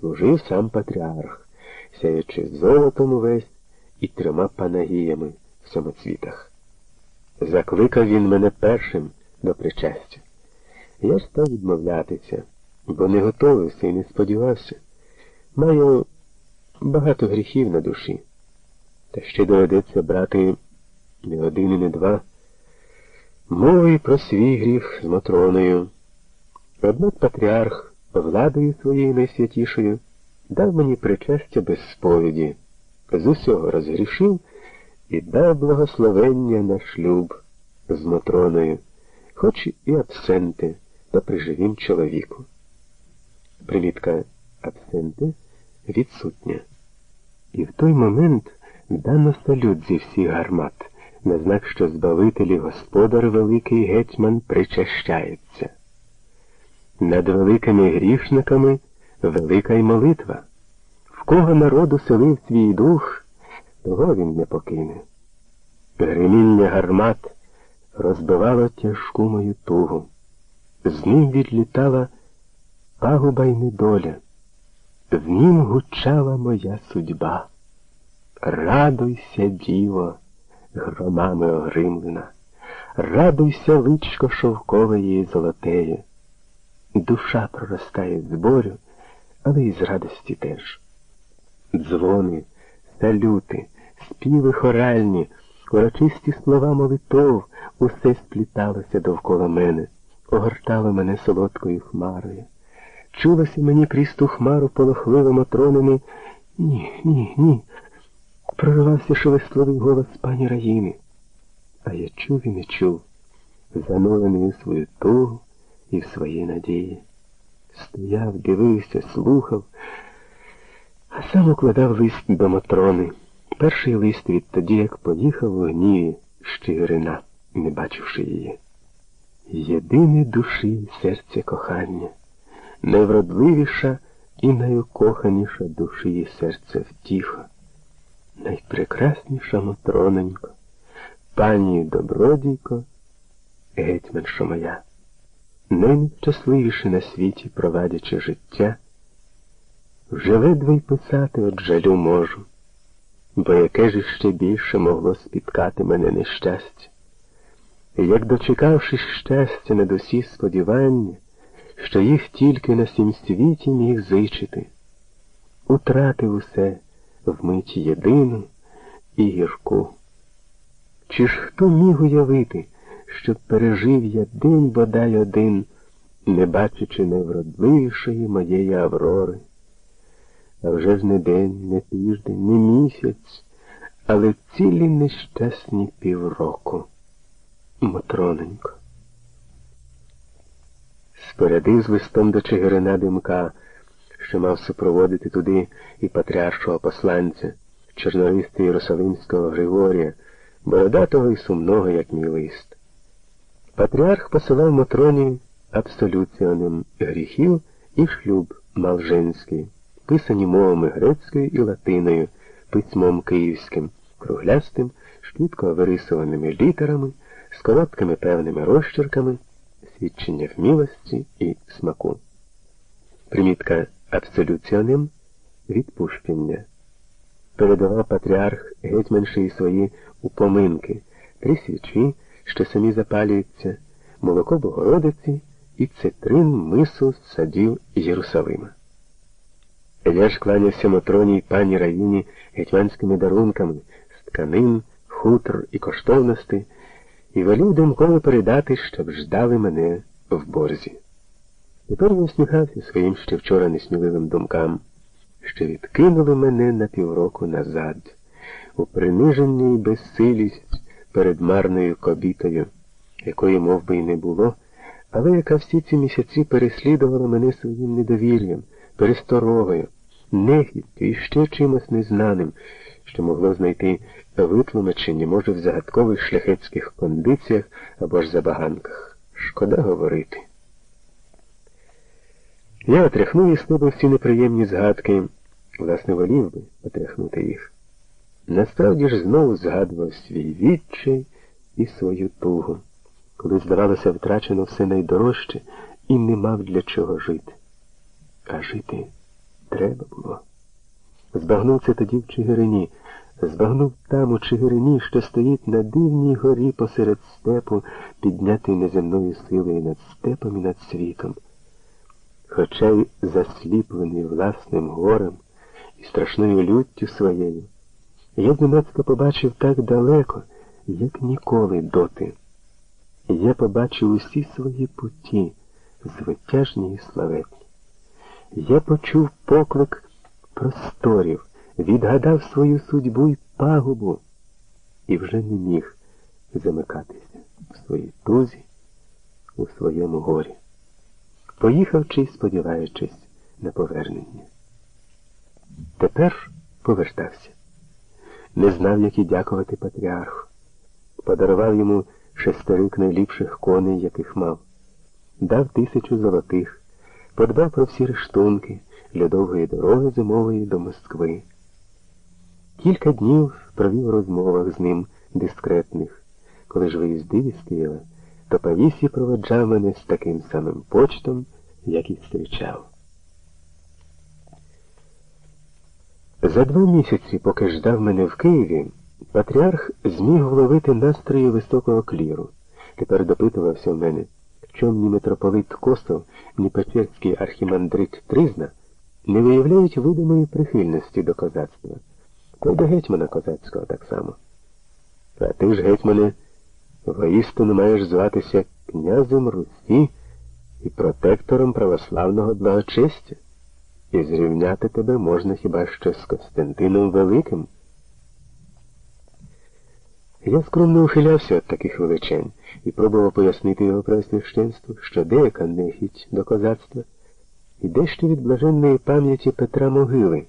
служив сам патріарх, сяючи золотом увесь і трьома панагіями в самоцвітах. Закликав він мене першим до причастя. Я ж став відмовлятися, бо не готовився і не сподівався. Маю багато гріхів на душі, та ще доведеться брати не один і не два. Мови про свій гріх з Матроною. Однак патріарх владою своєю найсвятішою дав мені причастя без сповіді, з усього розгрішив і дав благословення на шлюб з Матроною, хоч і абсенти та приживім чоловіку. Примітка абсенти відсутня. І в той момент дано салют зі всіх гармат, на знак, що збавителі господар великий гетьман причащається. Над великими грішниками велика й молитва. В кого народу селив свій дух, того він не покине. Греміння гармат розбивало тяжку мою тугу. З ним відлітала пагуба й недоля. В нім гучала моя судьба. Радуйся, діво, громами огримлена, радуйся, личко шовкове її золотеє. Душа проростає з борю, але й з радості теж. Дзвони, салюти, співи хоральні, урочисті слова молитов, усе спліталося довкола мене, огортало мене солодкою хмарою. Чулося мені крізь ту хмару полохливим отронами ні, ні, ні. Проривався шелестливий голос пані Раїни. А я чув і не чув, занурений у свою тугу і в свої надії. Стояв, дивився, слухав, а сам укладав лист до Матрони. Перший лист відтоді, як поїхав у гніві Щигирина, не бачивши її. Єдине душі серця кохання, найвродливіша і найукоханіша душі і серця втіха, найпрекрасніша Матроненько, пані добродійко, гетьманша моя найнещасливіше на світі провадячи життя, вже ледве й писати от жалю можу, бо яке ж ще більше могло спіткати мене нещастя. Як дочекавшись щастя над усі сподівання, що їх тільки на сім світі міг зичити, утратив усе вмить єдину і гірку. Чи ж хто міг уявити? Щоб пережив я день бодай один, не бачачи найвродливішої моєї Аврори. А вже ж не день, не тиждень, не місяць, але цілі нещасні півроку. Матроненько. Спорядив з листом до Чигирина димка, що мав супроводити туди і патріаршого посланця, чорнористи Єрусалимського Григорія, бородатого і сумного, як мій лист. Патріарх посилав Матроні абсолюціонем гріхів і шлюб малженський, писані мовами грецькою і латиною, письмом київським, круглястим, швидко вирисуваними літерами, з короткими певними розчерками, свідчення вмілості і смаку. Примітка абсолюціонем відпущення. Передавав патріарх гетьманші свої упоминки, три свічі що самі запалюються, молоко Богородиці і цитрин мису з садів Єрусалима. Я ж кланявся Матроні й пані Раїні гетьманськими дарунками з тканин, хутр і коштовностей, і велів димкові передати, щоб ждали мене в борзі. Тепер я усміхався своїм ще вчора несміливим думкам, що відкинули мене на півроку назад, у приниження і безсилість перед марною кобітою, якої мов би, й не було, але яка всі ці місяці переслідувала мене своїм недовір'ям, пересторогою, нехідтю і ще чимось незнаним, що могло знайти витлумачення, може, в загадкових шляхетських кондиціях або ж забаганках. Шкода говорити. Я отряхнув із себе всі неприємні згадки, власне, волів би отряхнути їх. Насправді ж знову згадував свій відчай і свою тугу, коли, здавалося, втрачено все найдорожче і не мав для чого жити. А жити треба було. Збагнув це тоді в Чигирині, збагнув там у Чигирині, що стоїть на дивній горі посеред степу, піднятий неземною силою над степом і над світом. Хоча й засліплений власним горем і страшною люттю своєю, я зненацька побачив так далеко, як ніколи доти. Я побачив усі свої путі, звитяжні і славетні. Я почув поклик просторів, відгадав свою судьбу й пагубу і вже не міг замикатися в своїй тузі, у своєму горі, поїхавши й сподіваючись на повернення. Тепер повертався. Не знав, як і дякувати патріарху. Подарував йому шестерик найліпших коней, яких мав, дав тисячу золотих, подбав про всі рештунки для довгої дороги зимової до Москви. Кілька днів провів у розмовах з ним дискретних. Коли ж виїздив із Києва, то Павісі проведжав мене з таким самим почтом, як і зустрічав. За два місяці, поки ждав мене в Києві, патріарх зміг вловити настрої високого кліру. Тепер допитувався в мене, в чому ні митрополит Косов, ні Печерський архімандрит Тризна не виявляють видимої прихильності до козацтва. Та й до гетьмана козацького так само. А ти ж, гетьмане, воістину маєш зватися князем Русі і протектором православного благочестя. І зрівняти тебе можна хіба що з Костянтином Великим. Я скромно ухилявся від таких величень і пробував пояснити його пресвященству, що деяка нехідь до козацтва і дещо від блаженної пам'яті Петра Могили.